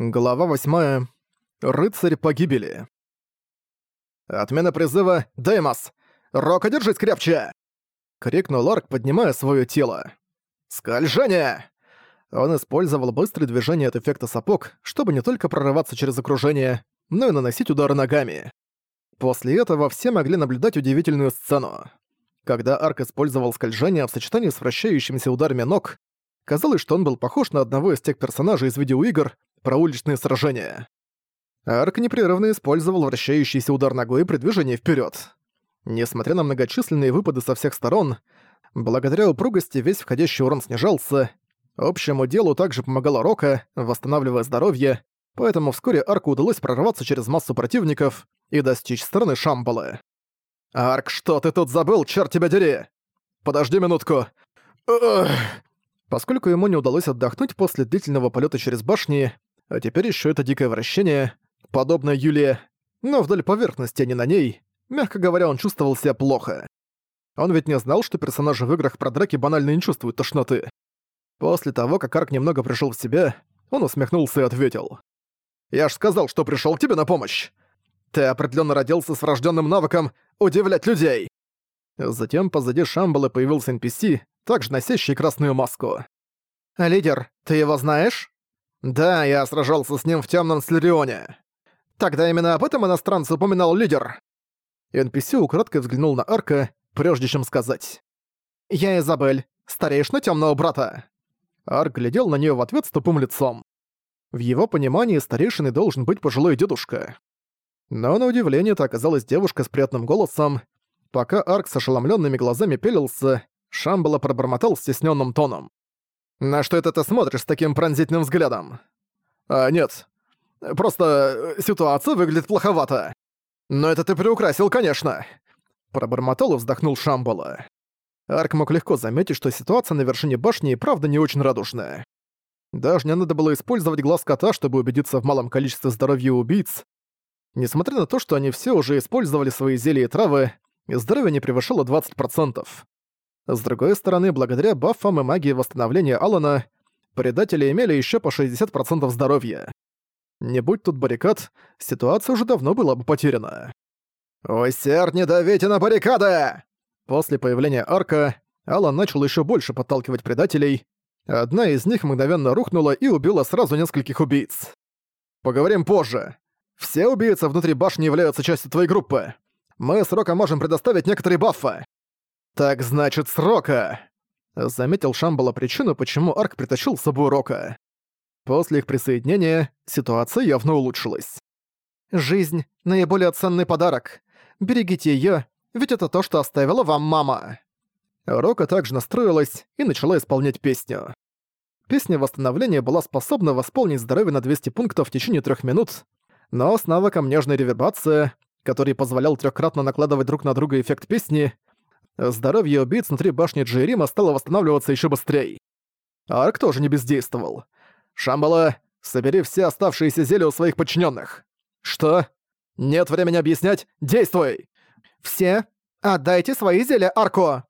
Глава 8. Рыцарь погибели. «Отмена призыва Деймос! Рока, держись крепче!» — крикнул Арк, поднимая свое тело. «Скольжение!» Он использовал быстрые движения от эффекта сапог, чтобы не только прорываться через окружение, но и наносить удары ногами. После этого все могли наблюдать удивительную сцену. Когда Арк использовал скольжение в сочетании с вращающимися ударами ног, казалось, что он был похож на одного из тех персонажей из видеоигр, про уличные сражения. Арк непрерывно использовал вращающийся удар ногой при движении вперед. Несмотря на многочисленные выпады со всех сторон, благодаря упругости весь входящий урон снижался. Общему делу также помогала Рока, восстанавливая здоровье, поэтому вскоре Арку удалось прорваться через массу противников и достичь стороны Шамбалы. «Арк, что ты тут забыл, черт тебя дери! Подожди минутку!» Поскольку ему не удалось отдохнуть после длительного полета через башни, а теперь еще это дикое вращение, подобное Юле, но вдоль поверхности, а не на ней. Мягко говоря, он чувствовал себя плохо. Он ведь не знал, что персонажи в играх про драки банально не чувствуют тошноты. После того, как Арк немного пришел в себя, он усмехнулся и ответил. «Я ж сказал, что пришел к тебе на помощь! Ты определенно родился с врожденным навыком удивлять людей!» Затем позади Шамбалы появился NPC, также носящий красную маску. «Лидер, ты его знаешь?» «Да, я сражался с ним в Тёмном Слерионе. Тогда именно об этом иностранце упоминал лидер». NPC украдкой взглянул на Арка, прежде чем сказать. «Я Изабель, старейшина Тёмного Брата». Арк глядел на неё в ответ с тупым лицом. В его понимании старейшиной должен быть пожилой дедушка. Но на удивление это оказалась девушка с приятным голосом. Пока Арк с ошеломлёнными глазами пелился, Шамбала пробормотал стеснённым тоном. «На что это ты смотришь с таким пронзительным взглядом?» «А, нет. Просто э, ситуация выглядит плоховато. Но это ты приукрасил, конечно!» Пробормотал и вздохнул Шамбала. Арк мог легко заметить, что ситуация на вершине башни и правда не очень радужная. Даже не надо было использовать глаз кота, чтобы убедиться в малом количестве здоровья убийц. Несмотря на то, что они все уже использовали свои зелья и травы, здоровье не превышало 20%. С другой стороны, благодаря бафам и магии восстановления Алана, предатели имели еще по 60% здоровья. Не будь тут баррикад, ситуация уже давно была бы потеряна. «Усерднее давите на баррикады!» После появления арка, Алан начал еще больше подталкивать предателей. Одна из них мгновенно рухнула и убила сразу нескольких убийц. «Поговорим позже. Все убийцы внутри башни являются частью твоей группы. Мы с Роком можем предоставить некоторые баффы. «Так значит, срока!» Заметил Шамбала причину, почему Арк притащил с собой Рока. После их присоединения ситуация явно улучшилась. «Жизнь — наиболее ценный подарок. Берегите её, ведь это то, что оставила вам мама». Рока также настроилась и начала исполнять песню. Песня восстановления была способна восполнить здоровье на 200 пунктов в течение трех минут, но с навыком нежной ревербации, который позволял трехкратно накладывать друг на друга эффект песни, Здоровье убийц внутри башни Джейрима стало восстанавливаться еще быстрее. Арк тоже не бездействовал. «Шамбала, собери все оставшиеся зелья у своих подчиненных. «Что? Нет времени объяснять? Действуй!» «Все? Отдайте свои зелья Арко!»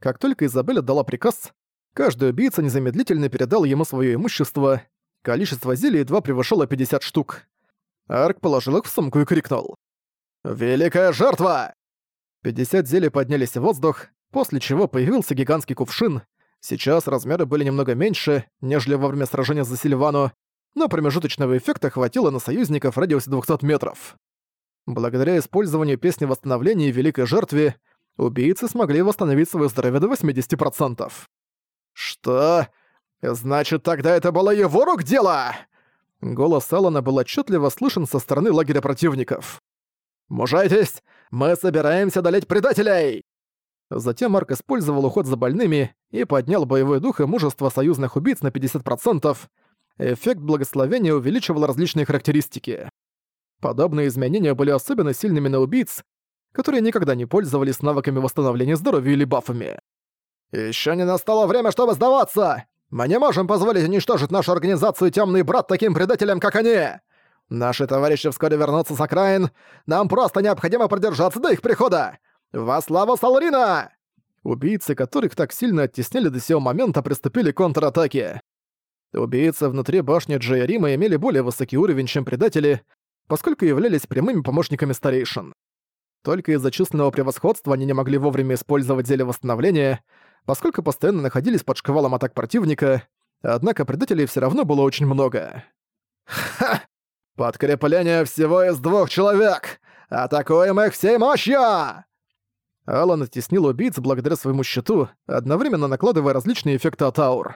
Как только Изабель отдала приказ, каждый убийца незамедлительно передал ему свое имущество. Количество зелий едва превышало 50 штук. Арк положил их в сумку и крикнул. «Великая жертва!» 50 зелий поднялись в воздух, после чего появился гигантский кувшин. Сейчас размеры были немного меньше, нежели во время сражения за Сильвану, но промежуточного эффекта хватило на союзников в радиусе 200 метров. Благодаря использованию песни восстановления и великой жертве, убийцы смогли восстановить свое здоровье до 80%. «Что? Значит, тогда это было его рук дело?» Голос Алана был отчетливо слышен со стороны лагеря противников. «Мужайтесь! Мы собираемся одолеть предателей!» Затем Марк использовал уход за больными и поднял боевой дух и мужество союзных убийц на 50%. Эффект благословения увеличивал различные характеристики. Подобные изменения были особенно сильными на убийц, которые никогда не пользовались навыками восстановления здоровья или бафами. «Ещё не настало время, чтобы сдаваться! Мы не можем позволить уничтожить нашу организацию Тёмный Брат таким предателям, как они! Наши товарищи вскоре вернутся с окраин. Нам просто необходимо продержаться до их прихода. Во славу Саларина!» Убийцы, которых так сильно оттеснили до сего момента, приступили к контратаке. Убийцы внутри башни Джея Рима имели более высокий уровень, чем предатели, поскольку являлись прямыми помощниками старейшин. Только из-за численного превосходства они не могли вовремя использовать зелье восстановления, поскольку постоянно находились под шквалом атак противника, однако предателей все равно было очень много. «Ха! Подкрепление всего из двух человек! Атакуем их всей мощью!» Алан оттеснил убийц благодаря своему щиту, одновременно накладывая различные эффекты от аур.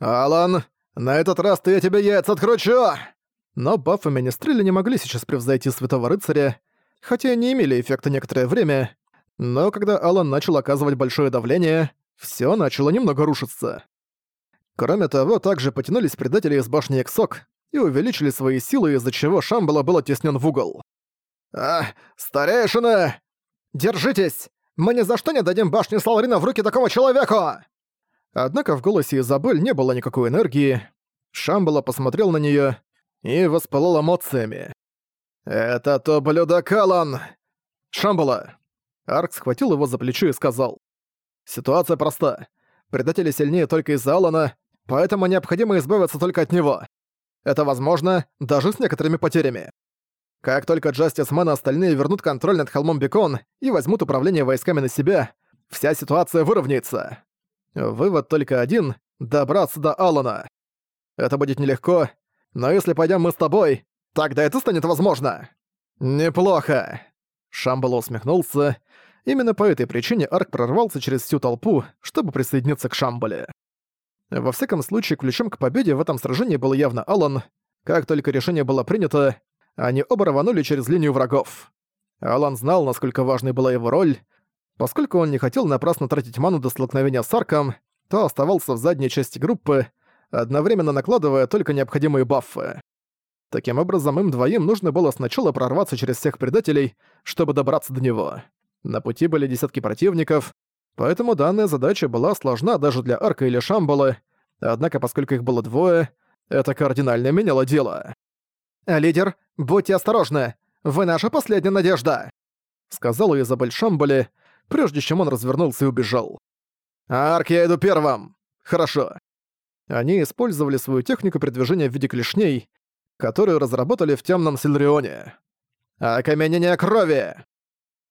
«Алан, на этот раз-то я тебе яйца откручу!» Но бафы Министреля не могли сейчас превзойти Святого Рыцаря, хотя и не имели эффекта некоторое время, но когда Алан начал оказывать большое давление, все начало немного рушиться. Кроме того, также потянулись предатели из башни Эксок и увеличили свои силы, из-за чего Шамбала был оттеснен в угол. «А, старейшина! Держитесь! Мы ни за что не дадим башне Саларина в руки такому человеку!» Однако в голосе Изабель не было никакой энергии. Шамбала посмотрел на неё и воспалал эмоциями. «Это то блюдо Калан!» «Шамбала!» Арк схватил его за плечо и сказал. «Ситуация проста. Предатели сильнее только из-за Алана, поэтому необходимо избавиться только от него. Это возможно, даже с некоторыми потерями. Как только Джастисмен и остальные вернут контроль над холмом Бекон и возьмут управление войсками на себя, вся ситуация выровняется. Вывод только один — добраться до Алана. Это будет нелегко, но если пойдем мы с тобой, тогда это станет возможно. Неплохо. Шамбала усмехнулся. Именно по этой причине Арк прорвался через всю толпу, чтобы присоединиться к Шамбале. Во всяком случае, ключом к победе в этом сражении был явно Алан. Как только решение было принято, они оба рванули через линию врагов. Алан знал, насколько важной была его роль, Поскольку он не хотел напрасно тратить ману до столкновения с Арком, то оставался в задней части группы, одновременно накладывая только необходимые баффы. Таким образом, им двоим нужно было сначала прорваться через всех предателей, чтобы добраться до него. На пути были десятки противников, поэтому данная задача была сложна даже для Арка или Шамбала, однако поскольку их было двое, это кардинально меняло дело. «Лидер, будьте осторожны! Вы наша последняя надежда!» сказала Изабель Шамбале, прежде чем он развернулся и убежал. «Арк, я иду первым!» «Хорошо». Они использовали свою технику передвижения в виде клешней, которую разработали в темном Сильрионе. «Окаменение крови!»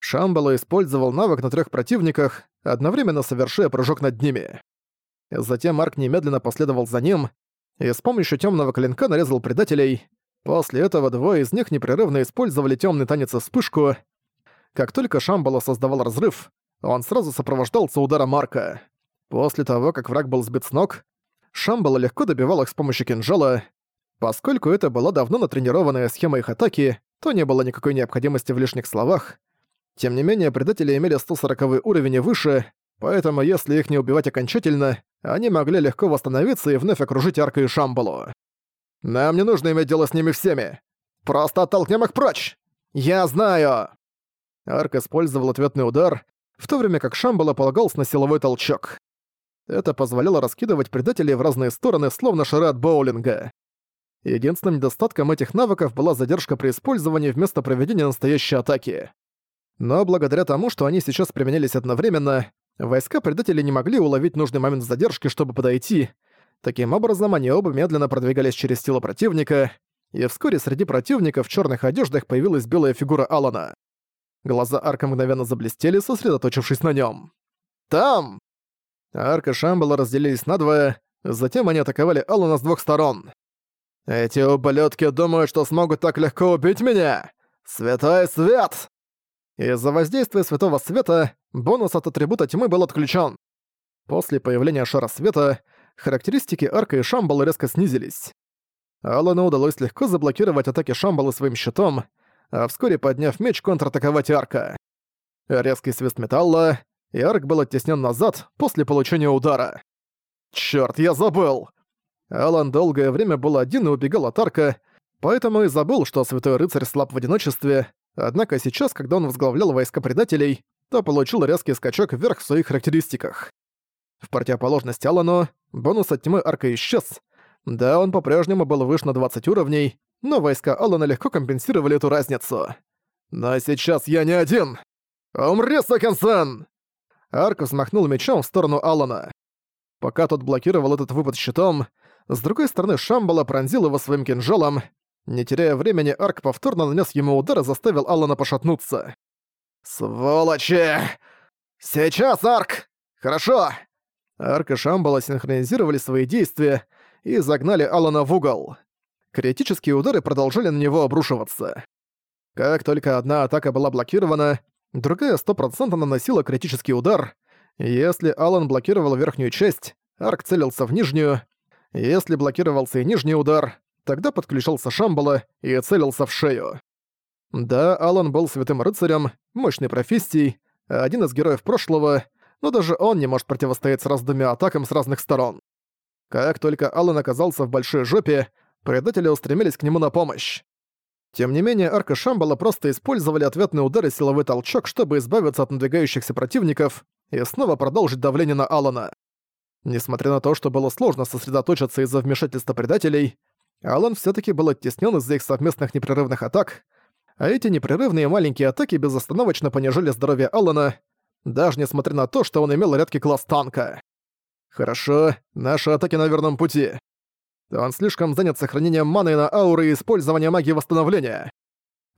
Шамбала использовал навык на трех противниках, одновременно совершая прыжок над ними. Затем Арк немедленно последовал за ним и с помощью темного клинка нарезал предателей. После этого двое из них непрерывно использовали темный танец и вспышку, как только Шамбала создавал разрыв, он сразу сопровождался ударом Марка. После того, как враг был сбит с ног, Шамбала легко добивал их с помощью кинжала. Поскольку это была давно натренированная схема их атаки, то не было никакой необходимости в лишних словах. Тем не менее, предатели имели 140 уровень и выше, поэтому если их не убивать окончательно, они могли легко восстановиться и вновь окружить Арка и Шамбалу. «Нам не нужно иметь дело с ними всеми. Просто оттолкнем их прочь! Я знаю!» Арк использовал ответный удар, в то время как Шамбала полагался на силовой толчок. Это позволяло раскидывать предателей в разные стороны, словно шары от боулинга. Единственным недостатком этих навыков была задержка при использовании вместо проведения настоящей атаки. Но благодаря тому, что они сейчас применялись одновременно, войска предателей не могли уловить нужный момент задержки, чтобы подойти. Таким образом, они оба медленно продвигались через тело противника, и вскоре среди противников в черных одеждах появилась белая фигура Алана. Глаза Арка мгновенно заблестели, сосредоточившись на нем. «Там!» Арк и Шамбала разделились надвое, затем они атаковали Алана с двух сторон. «Эти ублюдки думают, что смогут так легко убить меня! Святой свет!» Из-за воздействия Святого Света бонус от атрибута тьмы был отключен. После появления Шара Света характеристики Арка и Шамбала резко снизились. Алану удалось легко заблокировать атаки Шамбала своим щитом, а вскоре, подняв меч, контратаковать арка. Резкий свист металла, и арк был оттеснен назад после получения удара. Черт, я забыл! Алан долгое время был один и убегал от арка, поэтому и забыл, что Святой Рыцарь слаб в одиночестве, однако сейчас, когда он возглавлял войска предателей, то получил резкий скачок вверх в своих характеристиках. В противоположность Алану, бонус от тьмы арка исчез. Да, он по-прежнему был выше на 20 уровней, но войска Алана легко компенсировали эту разницу. «Но сейчас я не один! Умри, Сакенсен!» Арк взмахнул мечом в сторону Алана. Пока тот блокировал этот выпад щитом, С другой стороны, Шамбала пронзил его своим кинжалом. Не теряя времени, Арк повторно нанес ему удар и заставил Алана пошатнуться. «Сволочи! Сейчас, Арк! Хорошо!» Арк и Шамбала синхронизировали свои действия и загнали Алана в угол. Критические удары продолжали на него обрушиваться. Как только одна атака была блокирована, другая стопроцентно наносила критический удар. Если Алан блокировал верхнюю часть, Арк целился в нижнюю. Если блокировался и нижний удар, тогда подключался Шамбала и целился в шею. Да, Алан был святым рыцарем, мощной профессией, один из героев прошлого, но даже он не может противостоять сразу двумя атакам с разных сторон. Как только Алан оказался в большой жопе, предатели устремились к нему на помощь. Тем не менее, Арка Шамбала просто использовали ответный удар и силовой толчок, чтобы избавиться от надвигающихся противников и снова продолжить давление на Алана. Несмотря на то, что было сложно сосредоточиться из-за вмешательства предателей, Алан все таки был оттеснен из-за их совместных непрерывных атак, а эти непрерывные маленькие атаки безостановочно понижали здоровье Алана, даже несмотря на то, что он имел редкий класс танка. Хорошо, наши атаки на верном пути. Он слишком занят сохранением маны на ауры и использованием магии восстановления.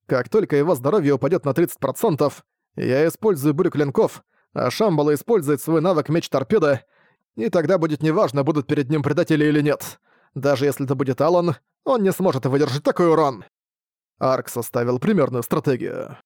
Как только его здоровье упадет на 30%, я использую бурю клинков, а Шамбала использует свой навык меч-торпеда, и тогда будет неважно, будут перед ним предатели или нет. Даже если это будет Алан, он не сможет выдержать такой урон. Арк составил примерную стратегию.